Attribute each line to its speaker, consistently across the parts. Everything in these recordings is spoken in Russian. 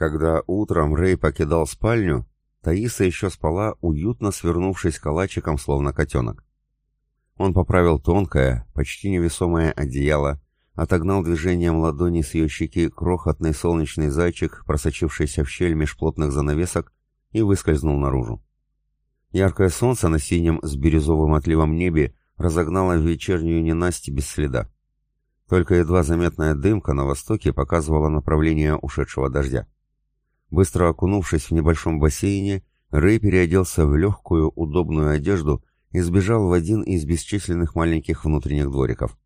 Speaker 1: Когда утром Рэй покидал спальню, Таиса еще спала, уютно свернувшись калачиком, словно котенок. Он поправил тонкое, почти невесомое одеяло, отогнал движением ладони с ее щеки крохотный солнечный зайчик, просочившийся в щель меж плотных занавесок, и выскользнул наружу. Яркое солнце на синем с бирюзовым отливом небе разогнало вечернюю ненасти без следа. Только едва заметная дымка на востоке показывала направление ушедшего дождя. Быстро окунувшись в небольшом бассейне, Рэй переоделся в легкую, удобную одежду и сбежал в один из бесчисленных маленьких внутренних двориков.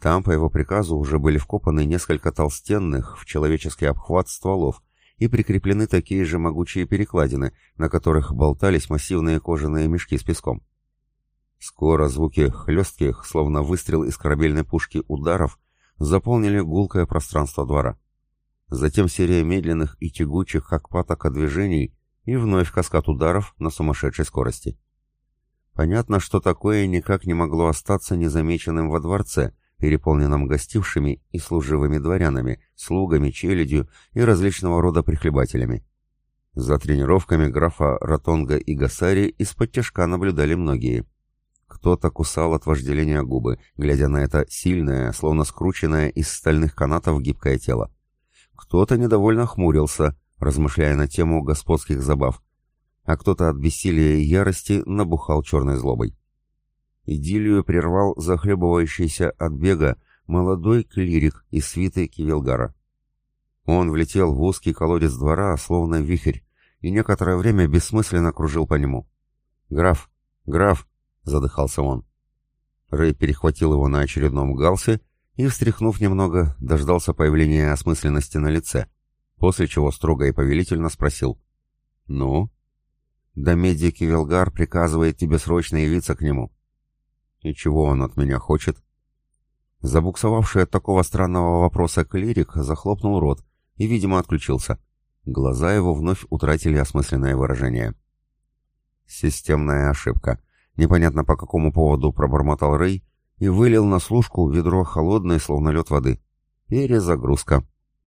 Speaker 1: Там, по его приказу, уже были вкопаны несколько толстенных в человеческий обхват стволов и прикреплены такие же могучие перекладины, на которых болтались массивные кожаные мешки с песком. Скоро звуки хлестких, словно выстрел из корабельной пушки ударов, заполнили гулкое пространство двора. Затем серия медленных и тягучих, как патока движений, и вновь каскад ударов на сумасшедшей скорости. Понятно, что такое никак не могло остаться незамеченным во дворце, переполненном гостившими и служивыми дворянами, слугами, челядью и различного рода прихлебателями. За тренировками графа Ратонга и Гасари из-под тяжка наблюдали многие. Кто-то кусал от вожделения губы, глядя на это сильное, словно скрученное из стальных канатов гибкое тело. Кто-то недовольно хмурился, размышляя на тему господских забав, а кто-то от бессилия и ярости набухал черной злобой. Идиллию прервал захлебывающийся от бега молодой клирик из свиты Кивелгара. Он влетел в узкий колодец двора, словно вихрь, и некоторое время бессмысленно кружил по нему. «Граф! Граф!» — задыхался он. Рэй перехватил его на очередном галсе и, встряхнув немного, дождался появления осмысленности на лице, после чего строго и повелительно спросил. «Ну?» «Да меди Кивелгар приказывает тебе срочно явиться к нему». И чего он от меня хочет? Забуксовавший от такого странного вопроса клирик захлопнул рот и, видимо, отключился. Глаза его вновь утратили осмысленное выражение. Системная ошибка. Непонятно по какому поводу пробормотал Рэй и вылил на служку ведро холодной, словно лед воды. Перезагрузка.